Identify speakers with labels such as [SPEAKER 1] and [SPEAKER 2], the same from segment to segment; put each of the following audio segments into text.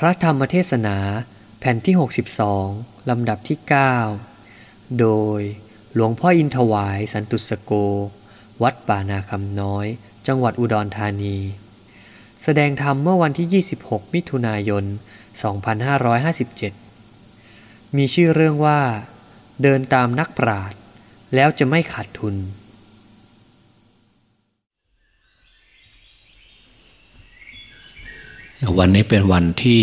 [SPEAKER 1] พระธรรมเทศนาแผ่นที่ 62 ลำดับที่ 9 โดยหลวงพ่ออินทวายสันตุสโก วัดป่านาคำน้อย จังหวัดอุดรธานี แสดงธรรมเมื่อวันที่ 26 มิถุนายน 2557 มีชื่อเรื่องว่า เดินตามนักปราชญ์แล้วจะไม่ขาดทุน
[SPEAKER 2] วันนี้เป็นวันที่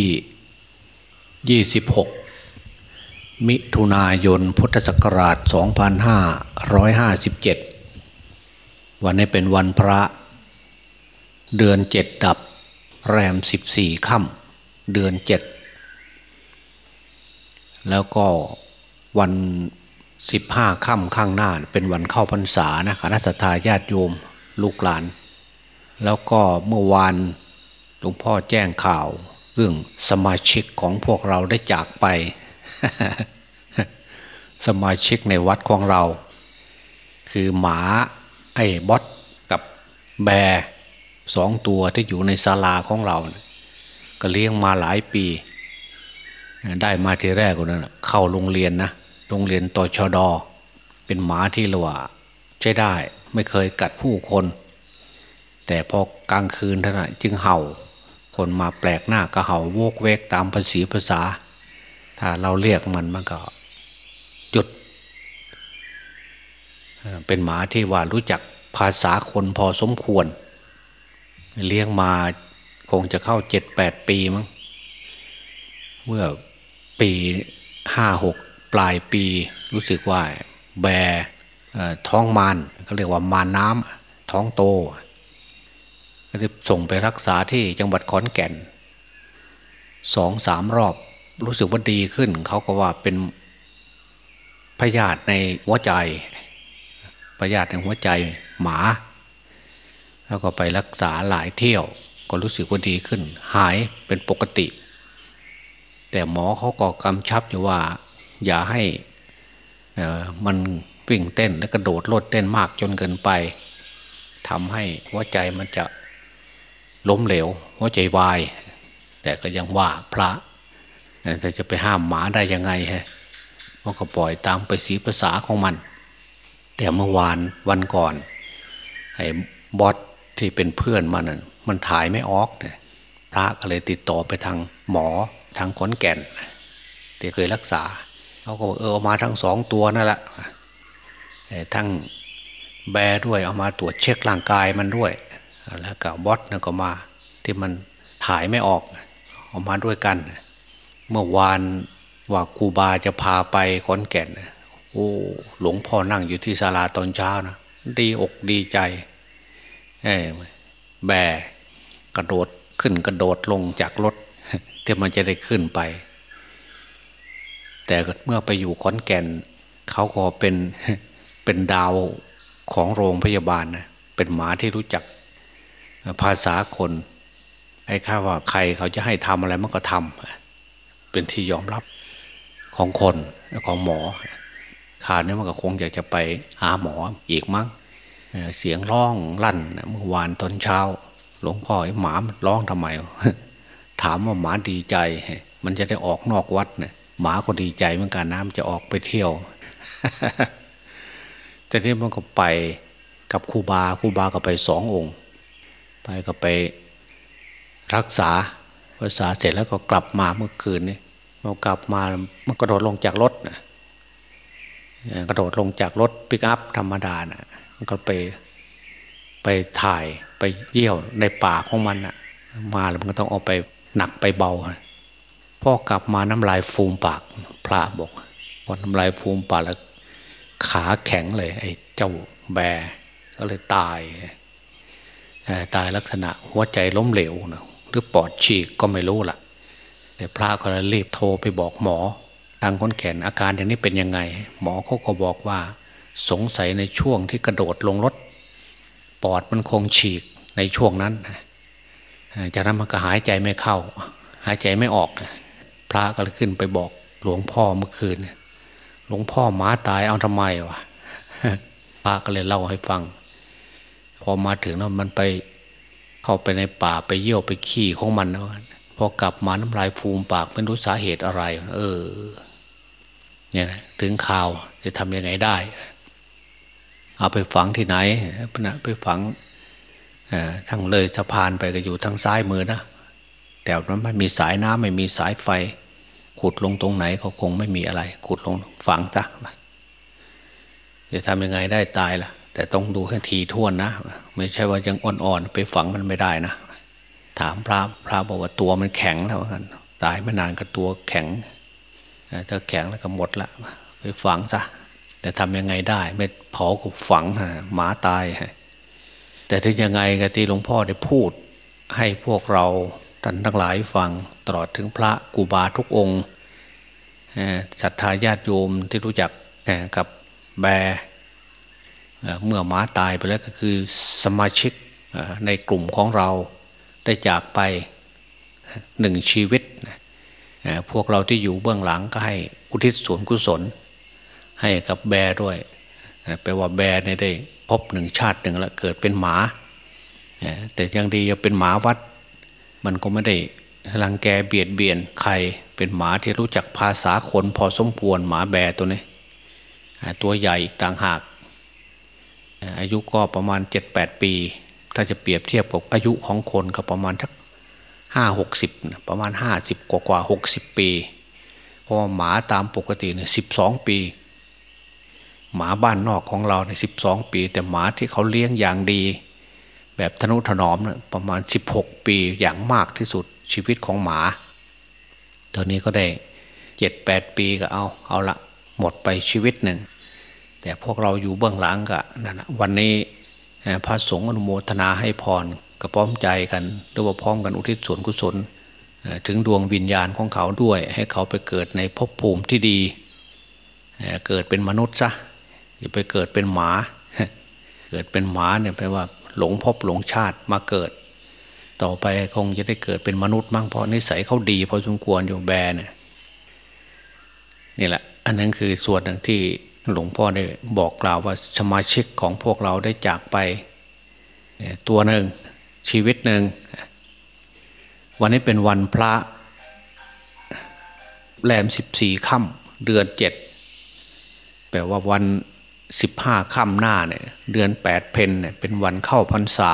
[SPEAKER 2] 26 มิถุนายน พุทธศักราช 2557 วันนี้เป็นวันพระเดือนเจ็ดดับ แรม 14ค่ำเดือนเจ็ดแล้วก็วัน 15ค่ำข้างหน้า เป็นวันเข้าพรรษานะคณะสัตยาญาติโยมลูกหลาน แล้วก็เมื่อวาน หลวงพ่อแจ้งข่าว เรื่องสมาชิกของพวกเราได้จากไป สมาชิกในวัดของเรา คือหมาไอ้บอสกับแบสองตัวที่อยู่ในศาลาของเรา ก็เลี้ยงมาหลายปี ได้มาทีแรกก็นั้นเข้าโรงเรียนนะโรงเรียนต่อชดอเป็นหมาที่เราว่าใช้ได้ไม่เคยกัดผู้คน แต่พอกลางคืนเท่านั้นจึงเห่า คนมาแปลกหน้าก็เห่าโวกเวกตามภาษีภาษา ถ้าเราเรียกมันมันก็หยุด เป็นหมาที่ว่ารู้จักภาษาคนพอสมควร เลี้ยงมาคงจะเข้าเจ็ดแปดปีมั้งเมื่อปีห้าหกปลายปีรู้สึกว่าแบท้องมานเขาเรียกว่ามาน้ำท้องโต ส่งไปรักษาที่จังหวัดขอนแก่นสองสามรอบรู้สึกว่าดีขึ้น เขาก็ว่าเป็นพยาธิในหัวใจพยาธิในหัวใจหมา แล้วก็ไปรักษาหลายเที่ยว ก็รู้สึกว่าดีขึ้น หายเป็นปกติ แต่หมอเขาก็กำชับอยู่ว่า อย่าให้มันวิ่งเต้นและกระโดดโลดเต้นมากจนเกินไปทำให้หัวใจมันจะ ล้มเหลวหัวใจวาย แต่ก็ยังว่าพระแต่จะไปห้ามหมาได้ยังไงฮะมันก็ปล่อยตามไปสีภาษาของมัน แต่เมื่อวานวันก่อนไอ้บอสที่เป็นเพื่อนมันมันถ่ายไม่ออกเนี่ยพระก็เลยติดต่อไปทางหมอทางขอนแก่นที่เคยรักษาเขาก็เออเอามาทั้งสองตัวนั่นแหละทั้งแบด้วยเอามาตรวจเช็คร่างกายมันด้วย แล้วก็บอสก็มา ที่มันถ่ายไม่ออกออกมาด้วยกัน เมื่อวานว่าครูบาจะพาไปขอนแก่นโอ้หลวงพ่อนั่งอยู่ที่ศาลาตอนเช้านะดีอกดีใจเอแบกระโดดขึ้นกระโดดลงจากรถที่มันจะได้ขึ้นไป แต่เมื่อไปอยู่ขอนแก่น เขาก็เป็นเป็นดาวของโรงพยาบาลนะเป็นหมาที่รู้จัก ภาษาคนไอ้ข้าว่าใครเขาจะให้ทำอะไรมันก็ทำเป็นที่ยอมรับของคนของหมอขาดนี้มันก็คงอยากจะไปหาหมออีกมั้งเสียงร้องลั่นเมื่อวานตอนเช้า หลวงพ่อไอ้หมามันร้องทำไม ถามว่าหมาดีใจ มันจะได้ออกนอกวัดเนี่ยหมาก็ดีใจเหมือนกันน้ำจะออกไปเที่ยว แต่นี่มันก็ไปกับครูบาครูบาก็ไปสององค์ ไปก็ไปรักษารักษาเสร็จแล้วก็กลับมาเมื่อคืนนี้มากลับมามันกระโดดลงจากรถนะกระโดดลงจากรถปิกอัพธรรมดานะมันก็ไปไปถ่ายไปเยี่ยวในป่าของมันนะมาแล้วมันก็ต้องเอาไปหนักไปเบาพ่อกลับมาน้ำลายฟูมปากพระบอกพอน้ำลายฟูมปากแล้วขาแข็งเลย ไอ้เจ้าแบก็เลยตาย ตายลักษณะหัวใจล้มเหลวนะหรือปอดฉีกก็ไม่รู้ล่ะ แต่พระก็เลยรีบโทรไปบอกหมอ ทางคนแขนอาการอย่างนี้เป็นยังไง หมอเขาก็บอกว่า สงสัยในช่วงที่กระโดดลงรถ ปอดมันคงฉีกในช่วงนั้นจากนั้นมันก็หายใจไม่เข้า หายใจไม่ออก พระก็เลยขึ้นไปบอกหลวงพ่อเมื่อคืนหลวงพ่อหมาตายเอาทำไมวะพระก็เลยเล่าให้ฟัง พอมาถึงแล้วมันไปเข้าไปในป่าไปเยี่ยวไปขี่ของมันนะพอกลับมาน้ำลายฟูมปากไม่รู้สาเหตุอะไร เออ เนี่ยนะถึงข่าวจะทำยังไงได้ เอาไปฝังที่ไหนไปฝังทั้งเลยสะพานไปก็อยู่ทางซ้ายมือนะแต่มันไม่มีสายน้ำไม่มีสายไฟ ขุดลงตรงไหนเขาคงไม่มีอะไร ขุดลงฝังซะจะทำยังไงได้ตายล่ะ แต่ต้องดูให้ทีท่วนนะ ไม่ใช่ว่ายังอ่อนๆไปฝังมันไม่ได้นะ ถามพระพระบอกว่าตัวมันแข็งแล้วกันตายไม่นานก็ตัวแข็งถ้าแข็งแล้วก็หมดละไปฝังซะแต่ทำยังไงได้ ไม่เผาก็ฝังหมาตายแต่ถึงยังไงก็ที่หลวงพ่อได้พูด ให้พวกเราท่านทั้งหลายฟังตลอดถึงพระกูบาทุกองค์ศรัทธาญาติโยมที่รู้จักกับแบ เมื่อหมาตายไปแล้วก็คือสมาชิกในกลุ่มของเราได้จากไปหนึ่งชีวิต พวกเราที่อยู่เบื้องหลังก็ให้อุทิศส่วนกุศล ให้กับแบด้วยแปลว่าแบเนี่ยได้พบหนึ่งชาติหนึ่งแล้วเกิดเป็นหมา แต่ยังดียังเป็นหมาวัด มันก็ไม่ได้รังแกเบียดเบียนใครเป็นหมาที่รู้จักภาษาคนพอสมควรหมาแบตัวนี้ตัวใหญ่อีกต่างหาก อายุก็ประมาณเจ็ดแปดปี ถ้าจะเปรียบเทียบกับอายุของคนก็ประมาณทักห้าหกสิบประมาณห้าสิบกว่ากว่าหกสิบปี เพราะหมาตามปกติเนี่ยสิบสองปี หมาบ้านนอกของเราในสิบสองปี แต่หมาที่เขาเลี้ยงอย่างดี แบบทนุถนอมเนี่ยประมาณสิบหกปีอย่างมากที่สุดชีวิตของหมา ตอนนี้ก็ได้เจ็ดแปดปีก็เอาเอาละหมดไปชีวิตหนึ่ง แต่พวกเราอยู่เบื้องหลังก็นั่นวันนี้พระสงฆ์อนุโมทนาให้พรก็พร้อมใจกันหรือว่าพร้อมกันอุทิศส่วนกุศล ถึงดวงวิญญาณของเขาด้วย ให้เขาไปเกิดในภพภูมิที่ดี เกิดเป็นมนุษย์ซะอย่าไปเกิดเป็นหมา เกิดเป็นหมาเนี่ยแปลว่าหลงภพหลงชาติมาเกิด ต่อไปคงจะได้เกิดเป็นมนุษย์มั่งเพราะนิสัยเขาดีพอสมควรอยู่แบเนี่ยนี่แหละ อันนั้นคือส่วนหนึ่งที่ หลวงพ่อได้บอกกล่าวว่าสมาชิกของพวกเราได้จากไป ตัวหนึ่งชีวิตหนึ่ง วันนี้เป็นวันพระแรมสิบสี่ค่ำเดือนเจ็ดแปลว่าวันสิบห้าค่ำหน้าเนี่ยเดือนแปดเพนเนี่ยเป็นวันเข้าพรรษา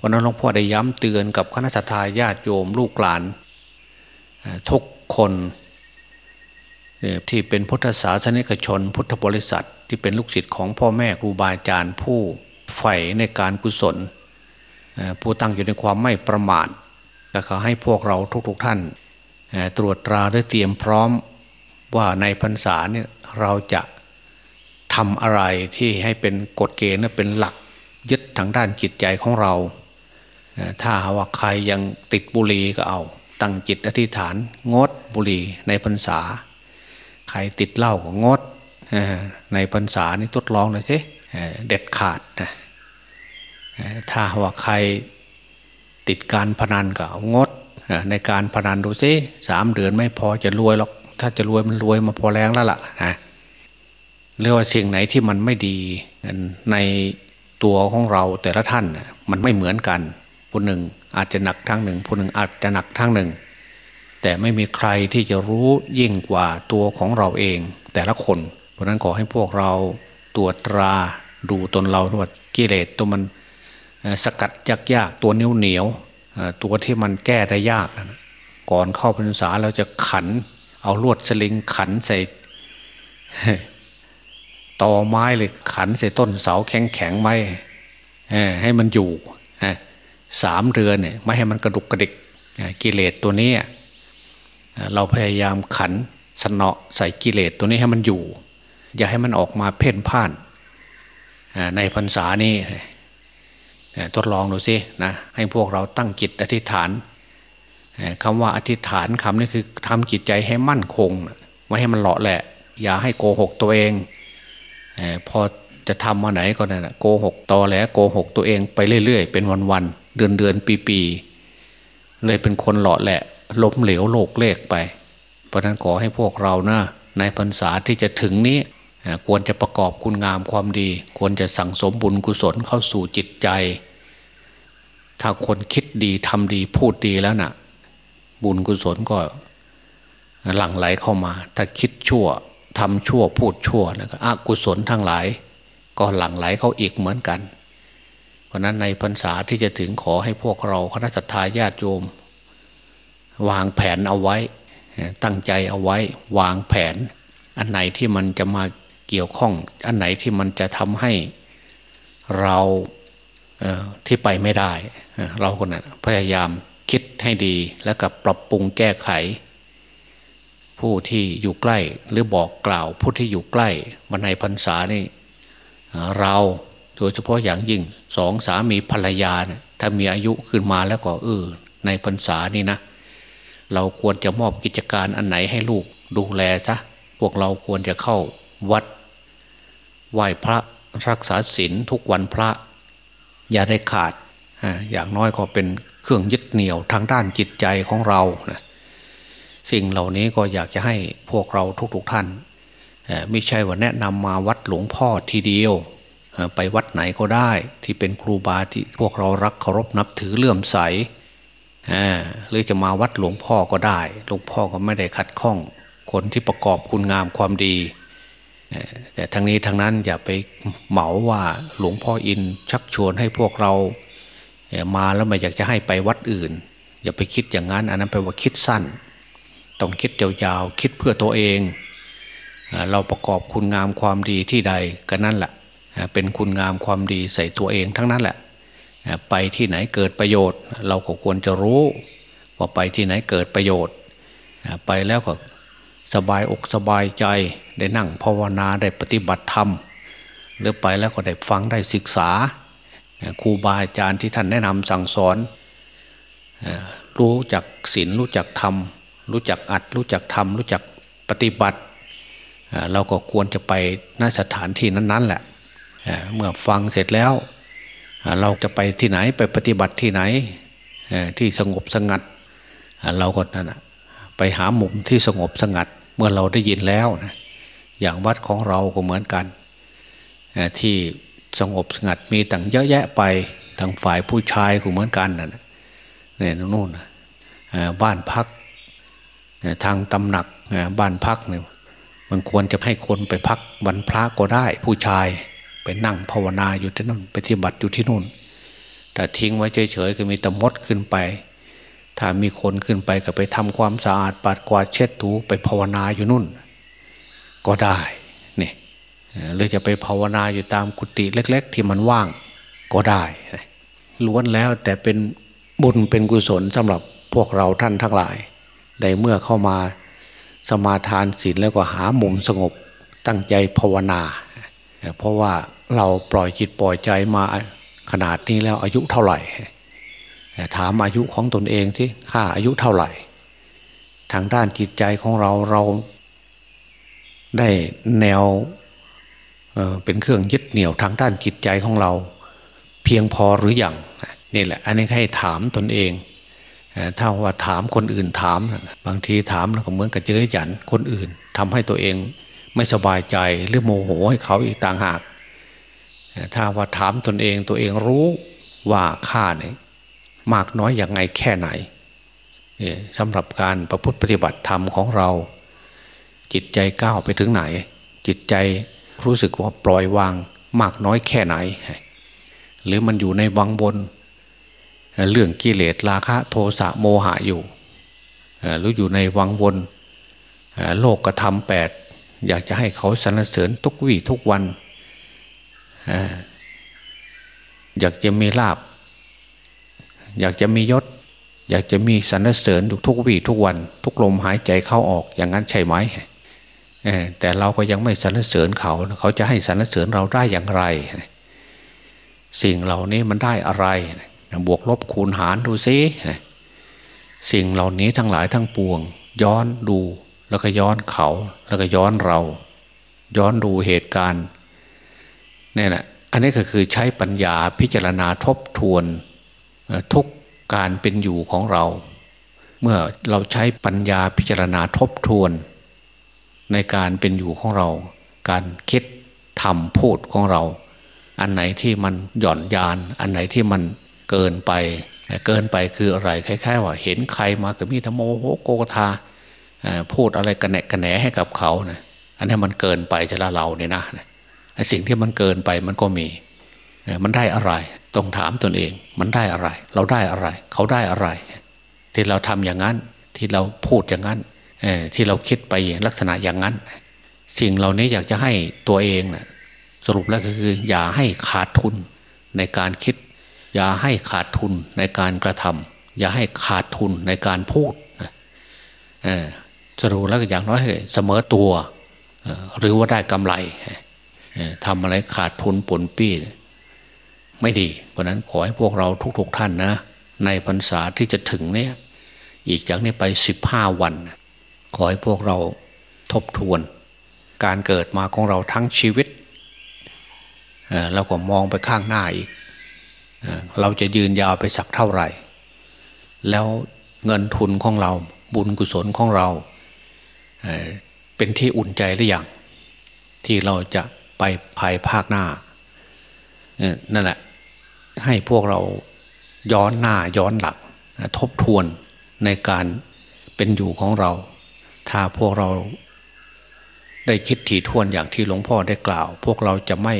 [SPEAKER 2] วันนั้นหลวงพ่อได้ย้ำเตือนกับคณะทาญาติโยมลูกหลาน ทุกคน ที่เป็นพุทธศาสนิกชน พุทธบริษัทที่เป็นลูกศิษย์ของพ่อแม่ครูบาอาจารย์ผู้ใฝ่ในการกุศล ผู้ตั้งอยู่ในความไม่ประมาทก็ขอให้พวกเราทุกๆทท่าน ตรวจตราและเตรียมพร้อมว่าในพรรษาเนี่ยเราจะทำอะไรที่ให้เป็นกฎเกณฑ์เป็นหลักยึดทางด้านจิตใจของเรา ถ้าว่าใครยังติดบุหรี่ก็เอา ตั้งจิตอธิษฐานงดบุหรี่ในพรรษา ใครติดเหล้าก็งดในพรรษานี่ทดลองเลยสิเด็ดขาดนะถ้าว่าใครติดการพนันก็งดในการพนันดูซิสามเดือนไม่พอจะรวยหรอกถ้าจะรวยมันรวยมาพอแรงแล้วล่ะนะเรียกว่าสิ่งไหนที่มันไม่ดีในตัวของเราแต่ละท่านมันไม่เหมือนกันผู้หนึ่งอาจจะหนักทางหนึ่งผู้หนึ่งอาจจะหนักทางหนึ่ง แต่ไม่มีใครที่จะรู้ยิ่งกว่าตัวของเราเอง แต่ละคน เพราะนั้นขอให้พวกเราตรวจตราดูตนเราว่ากิเลสตัวมันสกัดยากๆตัวนิ้วเหนียวตัวที่มันแก้ได้ยากก่อนเข้าพรรษาเราจะขัน เอาลวดสลิงขันใส่ต่อไม้เลยขันใส่ต้นเสาแข็งแข็งไม้ให้มันอยู่สามเรือนเนี่ยไม่ให้มันกระดุกกระดิกกิเลสตัวนี้ เราพยายามขันสนอใส่กิเลสตัวนี้ให้มันอยู่ อย่าให้มันออกมาเพ่นพ่านในพรรษานี้ทดลองดูสินะให้พวกเราตั้งจิตอธิษฐานคำว่าอธิษฐานคำนี้คือทำจิตใจให้มั่นคงไม่ให้มันเลาะแหละ อย่าให้โกหกตัวเองพอจะทำมาไหนก็นั่นโกหกตอแหลโกหกตัวเองไปเรื่อยๆ เป็นวันๆเดือนเดือนปีปีเลยเป็นคนหล่อแหละ ล้มเหลวโลกเลกไป เพราะนั้นขอให้พวกเรานะในพรรษาที่จะถึงนี้ควรจะประกอบคุณงามความดี ควรจะสั่งสมบุญกุศลเข้าสู่จิตใจ ถ้าคนคิดดีทำดีพูดดีแล้วนะ่ะ บุญกุศลก็หลั่งไหลเข้ามา ถ้าคิดชั่วทำชั่วพูดชั่วแล้วก็อกุศลทั้งหลาย ก็หลั่งไหลเข้าอีกเหมือนกัน เพราะนั้นในพรรษาที่จะถึงขอให้พวกเราคณะสัตยาญาติโยม วางแผนเอาไว้ ตั้งใจเอาไว้ วางแผน อันไหนที่มันจะมาเกี่ยวข้อง อันไหนที่มันจะทำให้เราที่ไปไม่ได้ เราคนนั้นพยายามคิดให้ดีแล้วกับปรับปรุงแก้ไข ผู้ที่อยู่ใกล้หรือบอกกล่าว ผู้ที่อยู่ใกล้มาในพรรษานี่เราโดยเฉพาะอย่างยิ่งสองสามีภรรยาเนี่ยถ้ามีอายุขึ้นมาแล้วก็เออในพรรษานี่นะเเราควรจะมอบกิจการอันไหนให้ลูกดูแลซะพวกเราควรจะเข้าวัด ไหว้พระรักษาศีลทุกวันพระ อย่าได้ขาด อย่างน้อยก็เป็นเครื่องยึดเหนี่ยวทางด้านจิตใจของเรานะสิ่งเหล่านี้ก็อยากจะให้พวกเราทุกๆทท่านไม่ใช่ว่าแนะนำมาวัดหลวงพ่อทีเดียว ไปวัดไหนก็ได้ที่เป็นครูบาที่พวกเรารักเคารพนับถือเลื่อมใส หรือจะมาวัดหลวงพ่อก็ได้ หลวงพ่อก็ไม่ได้ขัดข้องคนที่ประกอบคุณงามความดี แต่ทั้งนี้ทั้งนั้นอย่าไปเหมาว่าหลวงพ่ออินชักชวนให้พวกเรา มาแล้วไม่อยากจะให้ไปวัดอื่น อย่าไปคิดอย่างนั้น อันนั้นแปลว่าคิดสั้น ต้องคิดยาวๆคิดเพื่อตัวเอง เราประกอบคุณงามความดีที่ใดก็นั่นแหละเป็นคุณงามความดีใส่ตัวเองทั้งนั้นแหละ ไปที่ไหนเกิดประโยชน์ เราก็ควรจะรู้ว่าไปที่ไหนเกิดประโยชน์ ไปแล้วก็สบายอกสบายใจได้นั่งภาวนาได้ปฏิบัติธรรมหรือไปแล้วก็ได้ฟังได้ศึกษาครูบาอาจารย์ที่ท่านแนะนำสั่งสอน รู้จักศีลรู้จักธรรม รู้จักอัดรู้จักธรรม รู้จักปฏิบัติ เราก็ควรจะไปณสถานที่นั้นๆแหละเมื่อฟังเสร็จแล้ว เราจะไปที่ไหนไปปฏิบัติที่ไหนที่สงบสงัด เราก็นั่นไปหามุมที่สงบสงัด เมื่อเราได้ยินแล้วนะอย่างวัดของเราก็เหมือนกัน ที่สงบสงัดมีต่างเยอะแยะไปทางฝ่ายผู้ชายก็เหมือนกันนะเนี่ยนู่นบ้านพักทางตำหนักบ้านพักเนี่ยมันควรจะให้คนไปพักวันพระก็ได้ผู้ชาย ไปนั่งภาวนาอยู่ที่นู่นปฏิบัติอยู่ที่นู่น แต่ทิ้งไว้เฉยๆก็มีตะมดขึ้นไป ถ้ามีคนขึ้นไปก็ไปทำความสะอาดปัดกวาดเช็ดถูไปภาวนาอยู่นู่น ก็ได้เนี่ยหรือจะไปภาวนาอยู่ตามกุฏิเล็ก ๆ ที่มันว่างก็ได้ล้วนแล้วแต่เป็นบุญเป็นกุศลสำหรับพวกเราท่านทั้งหลายในเมื่อเข้ามาสมาทานศีลแล้วก็หามุมสงบตั้งใจภาวนา เพราะว่า เราปล่อยจิตปล่อยใจมาขนาดนี้แล้วอายุเท่าไหร่ถามอายุของตนเองสิข้าอายุเท่าไหร่ ทางด้านจิตใจของเราเราได้แนวเเป็นเครื่องยึดเหนี่ยวทางด้านจิตใจของเรา เพียงพอหรืออยังนี่แหละ อันนี้ให้ถามตนเองถ้าว่าถามคนอื่นถาม บางทีถามแล้วก็เหมือนกับเย้ยหยันคนอื่นทำให้ตัวเองไม่สบายใจหรือโมโหให้เขาอีกต่างหาก ถ้าว่าถามตนเองตัวเองรู้ว่าข้าเนี่ยมากน้อยอย่างไงแค่ไหนสำหรับการประพฤติปฏิบัติธรรมของเรา จิตใจก้าวไปถึงไหน จิตใจรู้สึกว่าปล่อยวางมากน้อยแค่ไหน หรือมันอยู่ในวังบนเรื่องกิเลสราคะโทสะโมหะอยู่หรืออยู่ในวังวนโลกกระทำแปดอยากจะให้เขาสรรเสริญทุกวี่ทุกวัน อยากจะมีลาบ อยากจะมียศ อยากจะมีสรรเสริญทุกทุกวี่ทุกวัน ทุกลมหายใจเข้าออกอย่างนั้นใช่ไหมแต่เราก็ยังไม่สรรเสริญเขา เขาจะให้สรรเสริญเราได้อย่างไร สิ่งเหล่านี้มันได้อะไรบวกลบคูณหารดูซิสิ่งเหล่านี้ทั้งหลายทั้งปวง ย้อนดูแล้วก็ย้อนเขาแล้วก็ย้อนเรา ย้อนดูเหตุการณ์ นี่แหละอันนี้ก็คือใช้ปัญญาพิจารณาทบทวนทุกการเป็นอยู่ของเรา เมื่อเราใช้ปัญญาพิจารณาทบทวน ในการเป็นอยู่ของเรา การคิดทำพูดของเรา อันไหนที่มันหย่อนยาน อันไหนที่มันเกินไป เกินไปคืออะไรคล้ายๆว่า เห็นใครมาก็มีธโมโหโกธาพูดอะไรกันแหนกกันแหนให้กับเขานะอันนี้มันเกินไปจะละเราเนี่ยนะ สิ่งที่มันเกินไปมันก็มี มันได้อะไร ต้องถามตนเอง มันได้อะไร เราได้อะไร เขาได้อะไร ที่เราทำอย่างนั้น ที่เราพูดอย่างนั้นที่เราคิดไปลักษณะอย่างนั้น สิ่งเหล่านี้อยากจะให้ตัวเองนะสรุปแล้วก็คือ อย่าให้ขาดทุนในการคิด อย่าให้ขาดทุนในการกระทำอย่าให้ขาดทุนในการพูดสรุปแล้วก็อย่างน้อยเสมอตัว หรือว่าได้กำไร ทำอะไรขาดทุนปนปี้ไม่ดี เพราะนั้นขอให้พวกเราทุกๆทท่านนะ ในพรรษาที่จะถึงเนี่ยอีกจากนี้ไปสิบห้าวัน ขอให้พวกเราทบทวน การเกิดมาของเราทั้งชีวิตแล้วก็มองไปข้างหน้าอีก เราจะยืนยาวไปสักเท่าไหร่ แล้วเงินทุนของเราบุญกุศลของเรา เป็นที่อุ่นใจหรือยังที่เราจะ ไปภายภาคหน้านั่นแหละให้พวกเราย้อนหน้าย้อนหลังทบทวนในการเป็นอยู่ของเรา ถ้าพวกเราได้คิดถี่ถ้วนอย่างที่หลวงพ่อได้กล่าว พวกเราจะไม่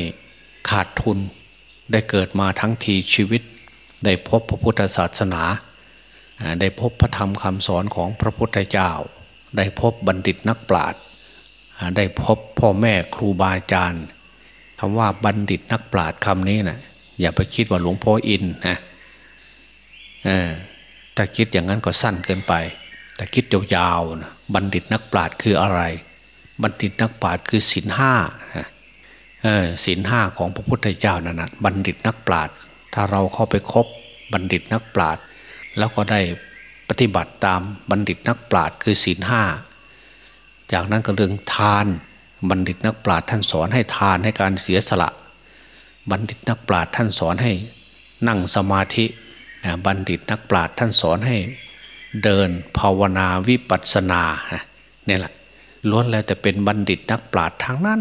[SPEAKER 2] ขาดทุนได้เกิดมาทั้งทีชีวิต ได้พบพระพุทธศาสนา ได้พบพระธรรมคำสอนของพระพุทธเจ้า ได้พบบัณฑิตนักปราชญ์ ได้พบพ่อแม่ครูบาอาจารย์คำว่าบัณฑิตนักปราชญ์คำนี้นะอย่าไปคิดว่าหลวงพ่ออินนะถ้าคิดอย่างนั้นก็สั้นเกินไป แต่คิดยาวๆนะบัณฑิตนักปราชญ์คืออะไร บัณฑิตนักปราชญ์คือศีลห้าศีลห้าของพระพุทธเจ้านั่นนะบัณฑิตนักปราชญ์ถ้าเราเข้าไปคบบัณฑิตนักปราชญ์แล้วก็ได้ปฏิบัติตามบัณฑิตนักปราชญ์คือศีลห้า จากนั้นก็เรื่องทานบัณฑิตนักปราชญ์ท่านสอนให้ทานให้การเสียสละ บัณฑิตนักปราชญ์ท่านสอนให้นั่งสมาธิบัณฑิตนักปราชญ์ท่านสอนให้เดินภาวนาวิปัสสนาเนี่ยแหละล้วนแล้วแต่เป็นบัณฑิตนักปราชญ์ทางนั้น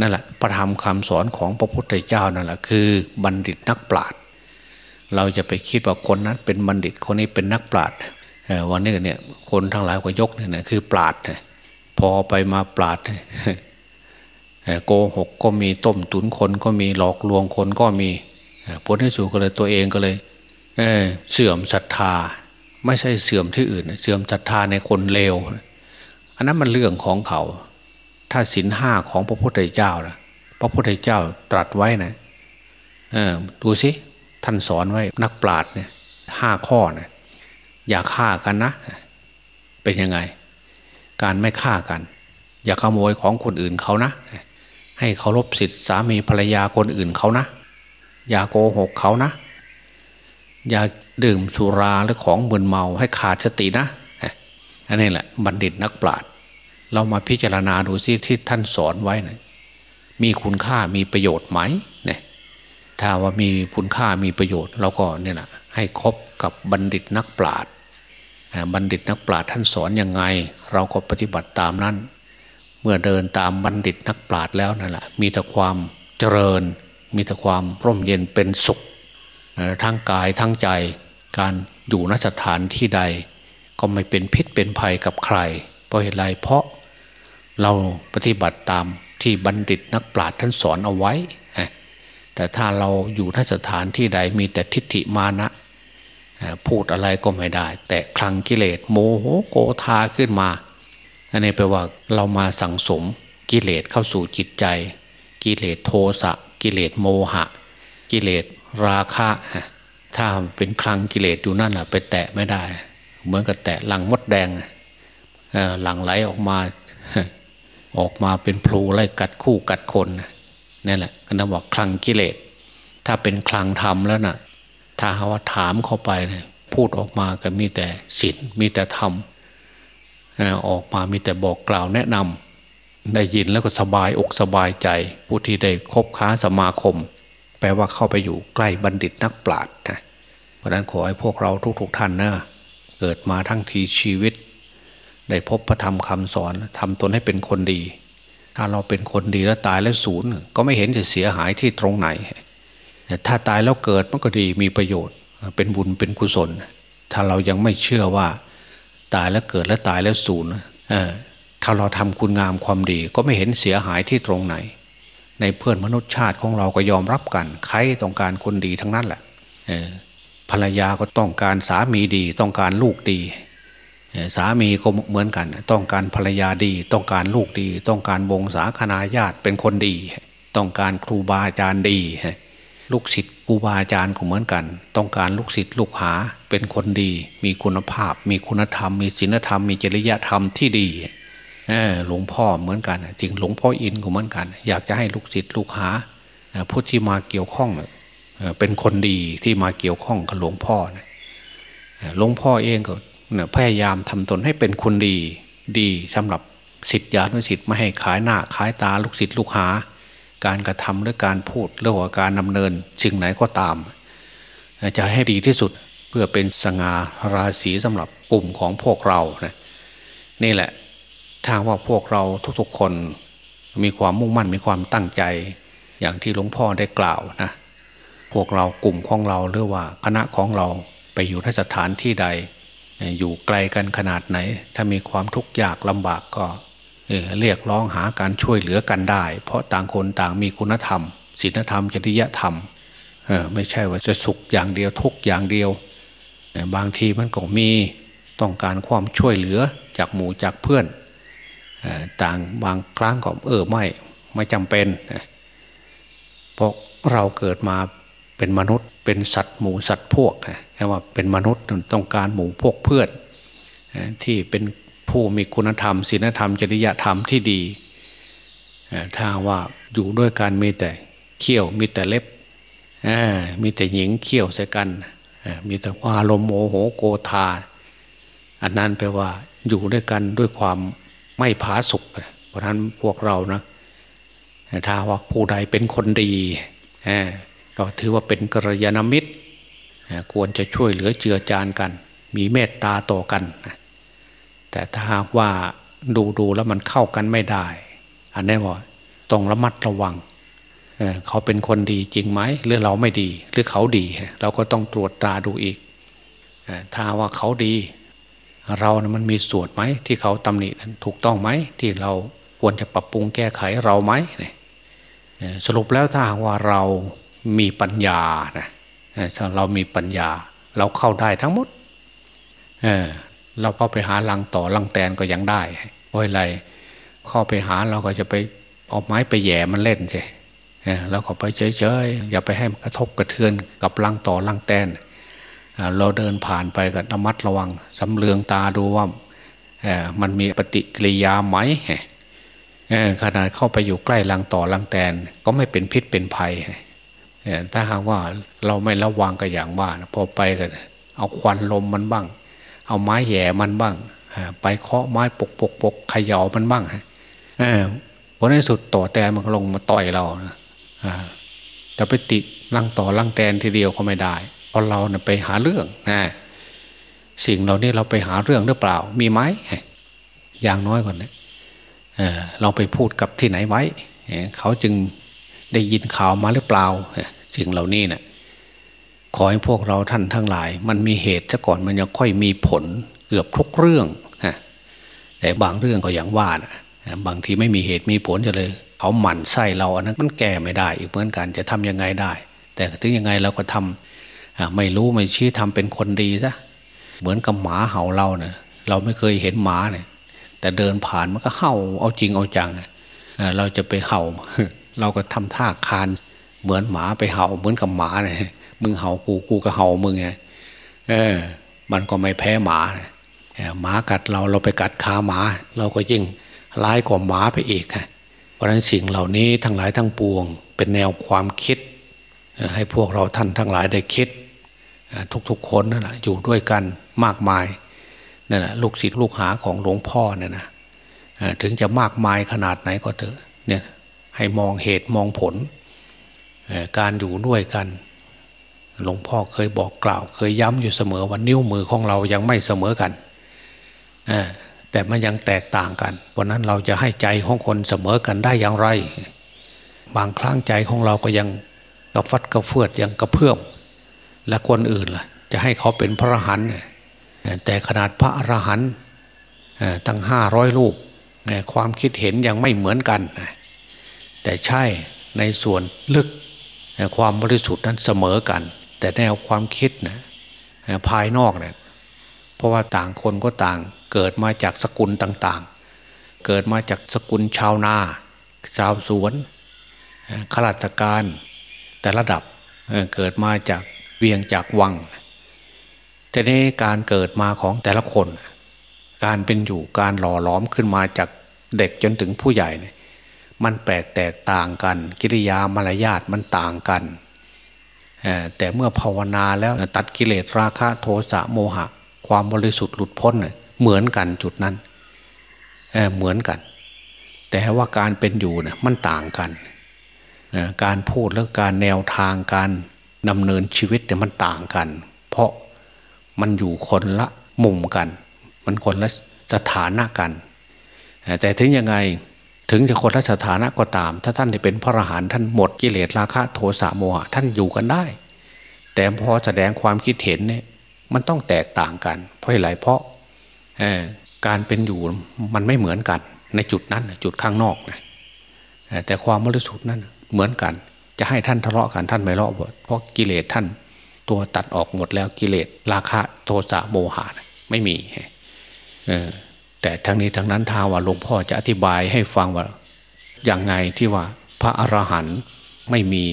[SPEAKER 2] นั่นแหละประธรรมคำสอนของพระพุทธเจ้านั่นแหละคือบัณฑิตนักปราชญ์เราจะไปคิดว่าคนนั้นเป็นบัณฑิตคนนี้เป็นนักปราชญ์ วันนี้เนี่ย คนทั้งหลายก็ยกเนี่ยคือปราดพอไปมาปราดโกหกก็มีต้มตุนคนก็มีหลอกลวงคนก็มีผลที่สุดก็เลยตัวเองก็เลยเเสื่อมศรัทธา ไม่ใช่เสื่อมที่อื่น เสื่อมศรัทธาในคนเลวอันนั้นมันเรื่องของเขา ถ้าศีลห้าของพระพุทธเจ้านะพระพุทธเจ้าตรัสไว้นะดูสิท่านสอนไว้นักปราชญ์เนี่ยห้าข้อนะ อย่าฆ่ากันนะ เป็นยังไง การไม่ฆ่ากัน อย่าขโมยของคนอื่นเขานะ ให้เคารพสิทธิสามีภรรยาคนอื่นเขานะ อย่าโกหกเขานะ อย่าดื่มสุราหรือของมึนเมาให้ขาดสตินะอันนี้แหละบัณฑิตนักปราชญ์เรามาพิจารณาดูซิที่ท่านสอนไว้นะมีคุณค่ามีประโยชน์ไหมเนี่ยถ้าว่ามีคุณค่ามีประโยชน์เราก็เนี่ยนะให้ครบ กับบัณฑิตนักปราชญ์บัณฑิตนักปราชญ์ท่านสอนยังไง เราก็ปฏิบัติตามนั้น เมื่อเดินตามบัณฑิตนักปราชญ์แล้วนั่นแหละมีแต่ความเจริญ มีแต่ความร่มเย็นเป็นสุขทั้งกายทั้งใจการอยู่นสถานที่ใด ก็ไม่เป็นพิษเป็นภัยกับใคร เพราะเหตุไรเพราะเราปฏิบัติตามที่บัณฑิตนักปราชญ์ท่านสอนเอาไว้ แต่ถ้าเราอยู่นสถานที่ใดมีแต่ทิฏฐิมานะ พูดอะไรก็ไม่ได้ แต่คลังกิเลสโมโหโกธาขึ้นมา อันนี้แปลว่าเรามาสั่งสมกิเลสเข้าสู่จิตใจ กิเลสโทสะกิเลสโมหะ กิเลสราคะถ้าเป็นคลังกิเลสอยู่นั่นแหะไปแตะไม่ได้ เหมือนกับแตะหลังมดแดงหลังไหลออกมาออกมาเป็นพลูไล่กัดคู่กัดคนนี่แหละก็นับว่าคลังกิเลส ถ้าเป็นคลังธรรมแล้วนะ่ะ ถ้าว่าถามเข้าไปเนี่ยพูดออกมาก็มีแต่ศีลมีแต่ธรรมออกมามีแต่บอกกล่าวแนะนำได้ยินแล้วก็สบายอกสบายใจ ผู้ที่ได้คบค้าสมาคม แปลว่าเข้าไปอยู่ใกล้บัณฑิตนักปราชญ์นะเพราะนั้นขอให้พวกเราทุกๆทท่านนะเกิดมาทั้งทีชีวิต ได้พบพระธรรมคำสอนทำตนให้เป็นคนดี ถ้าเราเป็นคนดีแล้วตายแล้วศูนย์ก็ไม่เห็นจะเสียหายที่ตรงไหน ถ้าตายแล้วเกิดมันก็ดีมีประโยชน์ เป็นบุญเป็นกุศล ถ้าเรายังไม่เชื่อว่า ตายแล้วเกิดแล้วตายแล้วสูญถ้าเราทำคุณงามความดี ก็ไม่เห็นเสียหายที่ตรงไหน ในเพื่อนมนุษย์ชาติของเราก็ยอมรับกัน ใครต้องการคนดีทั้งนั้นแหละภรรยาก็ต้องการสามีดี ต้องการลูกดีสามีก็เหมือนกัน ต้องการภรรยาดี ต้องการลูกดี ต้องการวงศาคณาญาติเป็นคนดี ต้องการครูบาอาจารย์ดี ลูกศิษย์ครูบาอาจารย์ก็เหมือนกัน ต้องการลูกศิษย์ลูกหาเป็นคนดี มีคุณภาพ มีคุณธรรม มีศีลธรรม มีจริยธรรมที่ดีหลวงพ่อเหมือนกันจริงหลวงพ่ออินก็เหมือนกัน อยากจะให้ลูกศิษย์ลูกหาผู้ที่มาเกี่ยวข้องเป็นคนดีที่มาเกี่ยวข้องกับหลวงพ่อหลวงพ่อเองก็พยายามทำตนให้เป็นคนดีดีสำหรับศิษยานุศิษย์ไม่ให้ขายหน้าขายตาลูกศิษย์ลูกหา การกระทำหรือการพูดหรือว่าการดำเนินสิ่งไหนก็ตาม จะให้ดีที่สุดเพื่อเป็นสง่าราศีสำหรับกลุ่มของพวกเรานะนี่แหละทางว่าพวกเราทุกๆคนมีความมุ่งมั่นมีความตั้งใจ อย่างที่หลวงพ่อได้กล่าวนะพวกเรากลุ่มของเราหรือว่าคณะของเราไปอยู่นสถานที่ใด อยู่ไกลกันขนาดไหน ถ้ามีความทุกข์ยากลำบากก็ เรียกร้องหาการช่วยเหลือกันได้ เพราะต่างคนต่างมีคุณธรรมศีลธรรมจริยธรรมไม่ใช่ว่าจะสุขอย่างเดียวทุกอย่างเดียว บางทีมันก็มีต้องการความช่วยเหลือจากหมู่จากเพื่อนต่างบางครั้งก็เออไม่ไม่จำเป็นเพราะเราเกิดมาเป็นมนุษย์ เป็นสัตว์หมู่สัตว์พวกนะแค่ว่าเป็นมนุษย์ต้องการหมู่พวกเพื่อนที่เป็น ผู้มีคุณธรรมศีลธรรม จริยธรรมที่ดี ถ้าว่าอยู่ด้วยกันมีแต่เขี้ยวมีแต่เล็บมีแต่หญิงเขี้ยวใส่กัน มีแต่วาลมโมโหโกธาอันนั้นแปลว่าอยู่ด้วยกันด้วยความไม่ผาสุกเพราะนั้นพวกเรานะถ้าว่าผู้ใดเป็นคนดีก็ถือว่าเป็นกระยาณมิตร ควรจะช่วยเหลือเจือจานกัน มีเมตตาต่อกัน แต่ถ้าหากว่าดูดูแล้วมันเข้ากันไม่ได้ อันนี้ว่าต้องระมัดระวังเเขาเป็นคนดีจริงไหมหรือเราไม่ดี หรือเขาดี เราก็ต้องตรวจตราดูอีกถ้าว่าเขาดี เรานะมันมีส่วนไหมที่เขาตำหนินั้นถูกต้องไหมที่เราควรจะปรับปรุงแก้ไขเราไหมสรุปแล้วถ้าว่าเรามีปัญญานะถ้าเรามีปัญญา เราเข้าได้ทั้งหมด เราเข้าไปหาลังต่อลังแตนก็ยังได้เพราะอะไรเข้าไปหาเราก็จะไปเอาไม้ไปแย่มันเล่นใช่แล้วก็ไปเฉยๆอย่าไปให้กระทบกระเทือนกับลังต่อลังแตนเราเดินผ่านไปก็ระมัดระวังสำเลืองตาดูว่ามันมีปฏิกิริยาไหมขนาดเข้าไปอยู่ใกล้ลังต่อลังแตนก็ไม่เป็นพิษเป็นภัยถ้าหากว่าเราไม่ระวังก็อย่างว่าพอไปกันเอาควันลมมันบ้าง เอาไม้แย่มันบ้างไปเคาะไม้ปกปกปกขย่ามันบ้างเพราะในสุดต่อแตนมันลงมาต่อยเราแต่ไปติดลังต่อลังแตนทีเดียวก็ไม่ได้ เพราะเราเนี่ยไปหาเรื่องนะสิ่งเหล่านี้เราไปหาเรื่องหรือเปล่า มีไหมอย่างน้อยก่อนเนี่ยเราไปพูดกับที่ไหนไว้ เขาจึงได้ยินข่าวมาหรือเปล่าสิ่งเหล่านี้เนะี่ย ขอให้พวกเราท่านทั้งหลาย มันมีเหตุซะก่อนมันยังค่อยมีผลเกือบทุกเรื่องแต่บางเรื่องก็อย่างว่านะบางทีไม่มีเหตุมีผลจะเลยเขาหมั่นไส้เราอันนั้นมันแก้ไม่ได้ อีกเหมือนกันจะทํำยังไงได้ แต่ถึงยังไงเราก็ทำไม่รู้ไม่ชี้ทำเป็นคนดีซะเหมือนกับหมาเห่าเราเนะี่ยเราไม่เคยเห็นหมาเนี่ย แต่เดินผ่านมันก็เห่าเอาจริงเอาจังเราจะไปเห่า เราก็ทำท่าคานเหมือนหมาไปเห่าเหมือนกับหมาเนี่ย มึงเห่ากูกูก็เห่ามึงไงเออ มันก็ไม่แพ้หมาหมากัดเราเราไปกัดขาหมา เราก็ยิ่งร้ายกว่าหมาไปอีกเพราะฉะนั้นสิ่งเหล่านี้ทั้งหลายทั้งปวง เป็นแนวความคิด ให้พวกเราท่านทั้งหลายได้คิด ทุกๆคนนั่นแหละอยู่ด้วยกันมากมายนั่นแหละลูกศิษย์ลูกหาของหลวงพ่อเนี่ยนะถึงจะมากมายขนาดไหนก็เถอะเนี่ยให้มองเหตุมองผล การอยู่ด้วยกัน หลวงพ่อเคยบอกกล่าว เคยย้ำอยู่เสมอว่านิ้วมือของเรายังไม่เสมอกันแต่มันยังแตกต่างกันวันนั้นเราจะให้ใจของคนเสมอกันได้อย่างไร บางครั้งใจของเราก็ยังกระฟัดกระเฟือดยังกระเพื่อมและคนอื่นล่ะ จะให้เขาเป็นพระอรหันต์แต่ขนาดพระอรหันต์ตั้งห้าร้อยลูกความคิดเห็นยังไม่เหมือนกัน แต่ใช่ในส่วนลึกความบริสุทธิ์นั้นเสมอกัน แต่แนวความคิดนะภายนอกเนี่ยเพราะว่าต่างคนก็ต่างเกิดมาจากสกุลต่างๆ เกิดมาจากสกุลชาวนาชาวสวนข้าราชการแต่ระดับเกิดมาจากเวียงจากวังแต่นี้การเกิดมาของแต่ละคน การเป็นอยู่การหล่อล้อมขึ้นมาจากเด็กจนถึงผู้ใหญ่เนี่ยมันแปลกแตกต่างกัน กิริยามารยาทมันต่างกัน แต่เมื่อภาวนาแล้วตัดกิเลสราคะโทสะโมหะ ความบริสุทธิ์หลุดพ้นเหมือนกันจุดนั้นเเหมือนกัน แต่ว่าการเป็นอยู่เนี่ยมันต่างกัน การพูดและการแนวทางการดำเนินชีวิตเนี่ยมันต่างกัน เพราะมันอยู่คนละมุมกัน มันคนละสถานะกัน แต่ถึงยังไง ถึงจะคนละสถานะก็ตาม ถ้าท่านได้เป็นพระอรหันต์ท่านหมดกิเลสราคะโทสะโมหะท่านอยู่กันได้ แต่พอแสดงความคิดเห็นเนี่ยมันต้องแตกต่างกัน เพราะอะไรเพราะการเป็นอยู่มันไม่เหมือนกัน ในจุดนั้นจุดข้างนอกนะแต่ความบริสุทธิ์นั้นเหมือนกัน จะให้ท่านทะเลาะกันท่านไม่ทะเลาะเพราะกิเลสท่านตัวตัดออกหมดแล้วกิเลสราคะโทสะโมหะไม่มี แต่ทั้งนี้ทั้งนั้นท้าว่าหลวงพ่อจะอธิบายให้ฟังว่าอย่างไงที่ว่าพระอรหันต์ไม่มี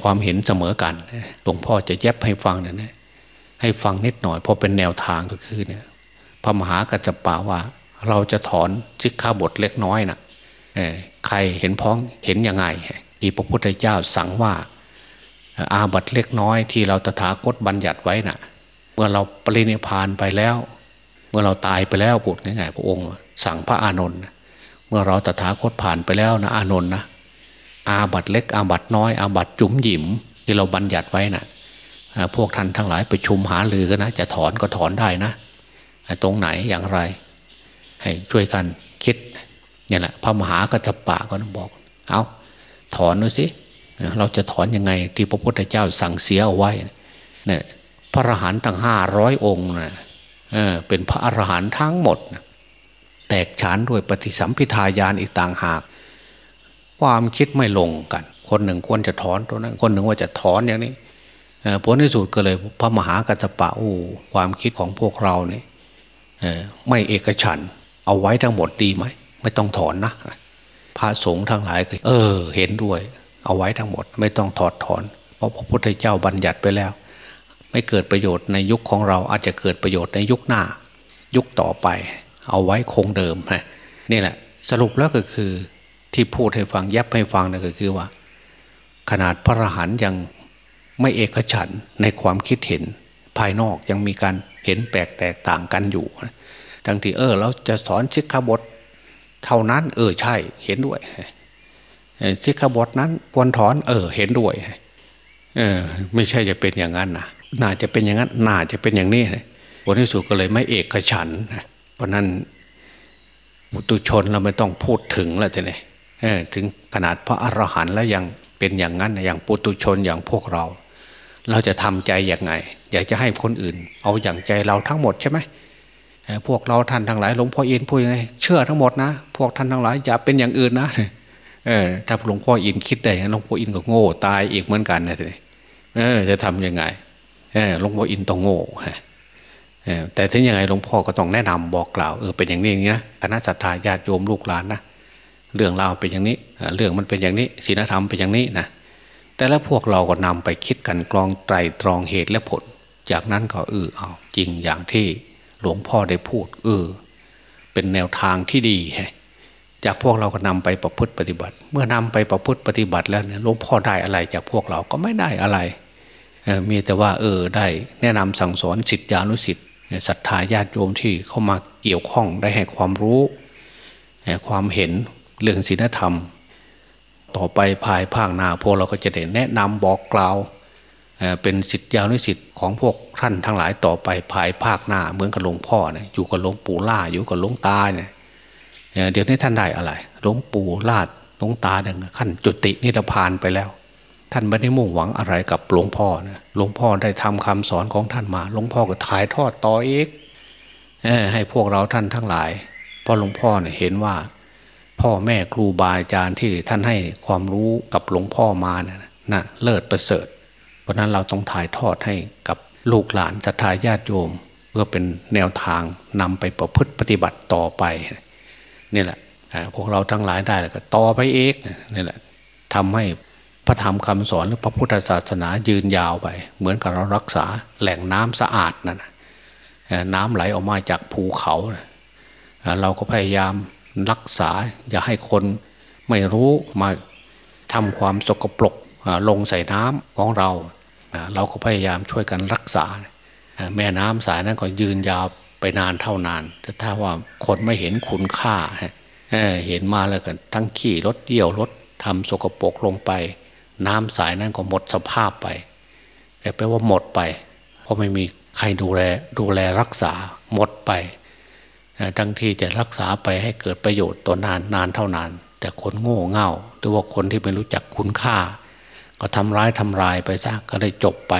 [SPEAKER 2] ความเห็นเสมอกันหลวงพ่อจะแยบให้ฟังเนี่ยให้ฟังนิดหน่อยเพราะเป็นแนวทางก็คือเนี่ยพระมหากัจจปาว่า เราจะถอนสิกขาบทเล็กน้อยนะ่ะใครเห็นพ้องเห็นยังไงที่พระพุทธเจ้าสั่งว่า อาบัตเล็กน้อยที่เราตถาคตบัญญัติไว้นะ่ะ เมื่อเราปรินิพานไปแล้ว มื่อเราตายไปแล้วพูดง่ายๆพระองค์ สั่งพระอานนท์เมื่อเราตถาคตผ่านไปแล้วนะอานนท์นะอาบัตเล็กอาบัตน้อยอาบัตจุ๋มหยิมที่เราบัญญัติไว้นะ่ะพวกท่านทั้งหลายไปชุมหาลือกันนะจะถอนก็ถอนได้นะ ตรงไหนอย่างไร ให้ช่วยกันคิดนี่แหละพระมหากัจจปะก็บอก เอาถอนดูสิเราจะถอนยังไงที่พระพุทธเจ้าสั่งเสียเอาไว้เนี่ยพระอรหันต์ตั้งห้าร้อยองค์นะ เป็นพระอรหันต์ทั้งหมด แตกฉานด้วยปฏิสัมพิทายานอีกต่างหาก ความคิดไม่ลงกัน คนหนึ่งควรจะถอนตัวนั้น คนหนึ่งว่าจะถอนอย่างนี้ผลที่สุดก็เลยพระมหากัจจปะอู้ความคิดของพวกเราเนี่ยไม่เอกฉัน เอาไว้ทั้งหมดดีไหม ไม่ต้องถอนนะ พระสงฆ์ทั้งหลายก็เออ เห็นด้วย เอาไว้ทั้งหมด ไม่ต้องถอดถอน เพราะพระพุทธเจ้าบัญญัติไปแล้ว ไม่เกิดประโยชน์ในยุคของเราอาจจะเกิดประโยชน์ในยุคหน้า ยุคต่อไป เอาไว้คงเดิมฮะนี่แหละ สรุปแล้วก็คือที่พูดให้ฟังยับให้ฟังนะก็คือว่า ขนาดพระอรหันยังไม่เอกฉันในความคิดเห็น ภายนอกยังมีการเห็นแปลกแตกต่างกันอยู่ทั้งที่เออเราจะสอนชิกขบทเท่านั้น เออใช่เห็นด้วยชิกขบทนั้นควรถอน เออ เห็นด้วยเออไม่ใช่จะเป็นอย่างนั้นนะ น่าจะเป็นอย่างนั้นน่าจะเป็นอย่างนี้ผลที่สุดก็เลยไม่เอกฉันเพราะนั้นมุตุชนเราไม่ต้องพูดถึงแล้วทีนี้ถึงขนาดพระอรหันต์แล้วยังเป็นอย่างนั้นอย่างปุตุชนอย่างพวกเรา เราจะทำใจอย่างไง อยากจะให้คนอื่น เอาอย่างใจเราทั้งหมดใช่ไหมพวกเราท่านทั้งหลายหลวงพ่ออินพูดยังไงเชื่อทั้งหมดนะ พวกท่านทั้งหลายอย่าเป็นอย่างอื่นนะเออถ้าหลวงพ่ออินคิดได้หลวงพ่ออินก็โง่ตายอีกเหมือนกันนะทีนี้เออจะทํำยังไง หลวงพ่ออินต้องโง่แต่ถึงยังไงหลวงพ่อก็ต้องแนะนำบอกกล่าวเออเป็นอย่างนี้อย่างนี้นะคณะสัตยาญาติโยมลูกหลานนะเรื่องราวเป็นอย่างนี้ เรื่องมันเป็นอย่างนี้ศีลธรรมเป็นอย่างนี้นะแต่แล้วพวกเราก็นำไปคิดกันกรองไตรตรองเหตุและผล จากนั้นก็เออเอาจริงอย่างที่หลวงพ่อได้พูด เออ เป็นแนวทางที่ดีจากพวกเราก็นำไปประพฤติปฏิบัติ เมื่อนำไปประพฤติปฏิบัติแล้วเนี่ยหลวงพ่อได้อะไรจากพวกเราก็ไม่ได้อะไร มีแต่ว่าเออได้แนะนำสั่งสอนสิทธิานุสิทธิ์ศรัทธาญาติโยมที่เข้ามาเกี่ยวข้องได้ให้ความรู้ ความเห็นเรื่องศีลธรรม ต่อไปภายภาคหน้าพวกเราก็จะได้แนะนำบอกกล่าวเป็นสิทธิานุสิทธิ์ของพวกท่านทั้งหลายต่อไปภายภาคหน้าเหมือนกับหลวงพ่อเนี่ยอยู่กับหลวงปู่ล่าอยู่กับหลวงตาเนี่ยเดี๋ยวนี้ท่านได้อะไรหลวงปู่ลาดหลวงตาเนี่ยขั้นจุตินิพพานไปแล้ว ท่านไม่ได้มุ่งหวังอะไรกับหลวงพ่อนะหลวงพ่อได้ทำคำสอนของท่านมา หลวงพ่อก็ถ่ายทอดต่อเอกให้พวกเราท่านทั้งหลายเพราะหลวงพ่อเนี่ยเห็นว่า พ่อแม่ครูบาอาจารย์ที่ท่านให้ความรู้กับหลวงพ่อมาเนี่ยนะเลิศประเสริฐ เพราะนั้นเราต้องถ่ายทอดให้กับลูกหลานศรัทธาญาติโยม เพื่อเป็นแนวทางนำไปประพฤติปฏิบัติต่อไปนี่แหละพวกเราทั้งหลายได้แล้วก็ต่อไปเอกนี่แหละทำให้ พระธรรมคำสอนหรือพระพุทธศาสนายืนยาวไป เหมือนกับเรารักษาแหล่งน้ำสะอาดนั่นน้ำไหลออกมาจากภูเขาเราก็พยายามรักษา อย่าให้คนไม่รู้มาทำความสกปรกลงใส่น้ำของเรา เราก็พยายามช่วยกันรักษา แม่น้ำสายนั้นก็ยืนยาวไปนานเท่านาน แต่ถ้าว่าคนไม่เห็นคุณค่าเห็นมาแล้วกันทั้งขี่รถเดี่ยวรถทำสกปรกลงไป น้ำสายนั้นก็หมดสภาพไป แต่แปลว่าหมดไป เพราะไม่มีใครดูแลดูแลรักษาหมดไปทั้งที่จะรักษาไปให้เกิดประโยชน์ตัวนานนานเท่านาน แต่คนโง่เง่า หรือว่าคนที่ไม่รู้จักคุณค่า ก็ทำร้ายทำลายไปซะก็ได้จบไป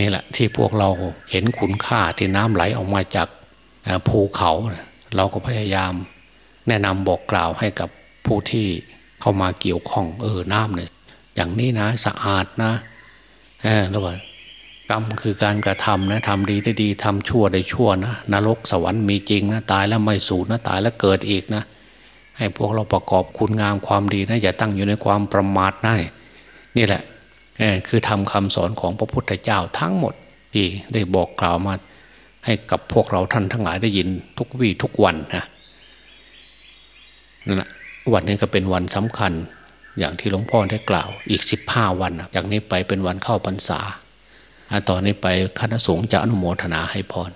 [SPEAKER 2] นี่แหละที่พวกเราเห็นคุณค่าที่น้ำไหลออกมาจากภูเขา เราก็พยายามแนะนำบอกกล่าวให้กับผู้ที่เข้ามาเกี่ยวข้องเออน้ำเนี่ย อย่างนี้นะสะอาดนะเออแล้วว่ากรรมคือการกระทำนะทำดีได้ดีทำชั่วได้ชั่วนะนรกสวรรค์มีจริงนะตายแล้วไม่สูญนะตายแล้วเกิดอีกนะ ให้พวกเราประกอบคุณงามความดีนะอย่าตั้งอยู่ในความประมาทนะนี่แหละคือทำคำสอนของพระพุทธเจ้าทั้งหมดที่ได้บอกกล่าวมาให้กับพวกเราท่านทั้งหลายได้ยินทุกวี่ทุกวันนะนั่นแหละวันนี้ก็เป็นวันสำคัญ อย่างที่หลวงพ่อได้กล่าวอีกสิบห้าวัน จากนี้ไปเป็นวันเข้าพรรษาตอนนี้ไปคณะสงฆ์จะอนุโมทนาให้พร